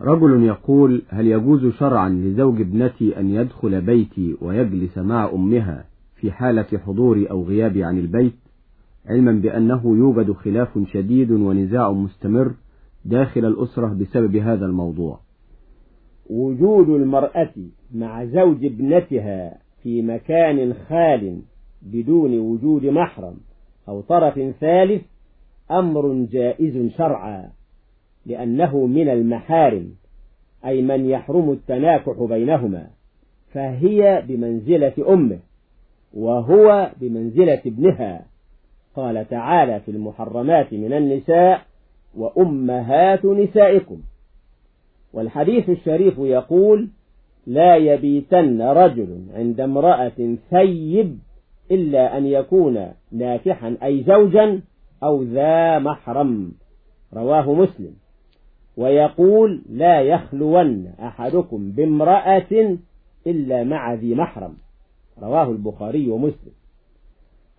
رجل يقول هل يجوز شرعا لزوج ابنتي أن يدخل بيتي ويجلس مع أمها في حالة حضوري أو غيابي عن البيت؟ علما بأنه يوجد خلاف شديد ونزاع مستمر داخل الأسرة بسبب هذا الموضوع. وجود المرأة مع زوج ابنتها في مكان خال بدون وجود محرم أو طرف ثالث أمر جائز شرعا. لأنه من المحارم أي من يحرم التناكح بينهما فهي بمنزلة أمه وهو بمنزلة ابنها. قال تعالى في المحرمات من النساء وأمهات نسائكم. والحديث الشريف يقول لا يبيتن رجل عند امرأة ثيب إلا أن يكون ناكحا أي زوجا أو ذا محرم. رواه مسلم. ويقول لا يخلون أحدكم بامرأة إلا مع ذي محرم. رواه البخاري ومسلم.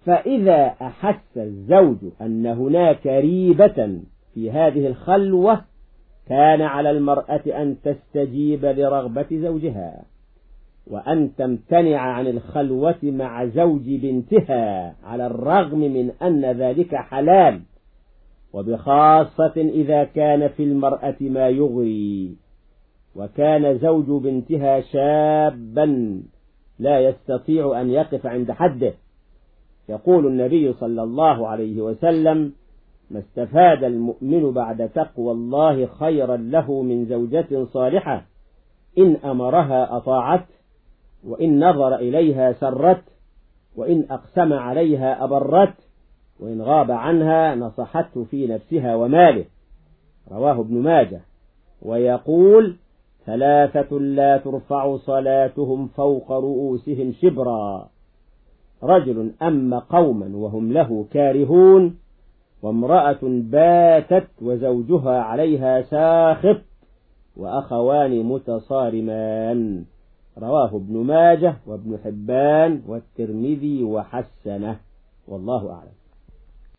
فإذا أحس الزوج أن هناك ريبة في هذه الخلوة كان على المرأة أن تستجيب لرغبة زوجها وأن تمتنع عن الخلوة مع زوج بنتها على الرغم من أن ذلك حلال. وبخاصة إذا كان في المرأة ما يغري وكان زوج بنتها شابا لا يستطيع أن يقف عند حده. يقول النبي صلى الله عليه وسلم ما استفاد المؤمن بعد تقوى الله خيرا له من زوجة صالحة إن أمرها أطاعت وإن نظر إليها سرت وإن أقسم عليها أبرت وإن غاب عنها نصحته في نفسها وماله. رواه ابن ماجه. ويقول ثلاثة لا ترفع صلاتهم فوق رؤوسهم شبرا. رجل أما قوما وهم له كارهون وامرأة باتت وزوجها عليها ساخط وأخوان متصارمان. رواه ابن ماجه وابن حبان والترمذي وحسنه. والله أعلم.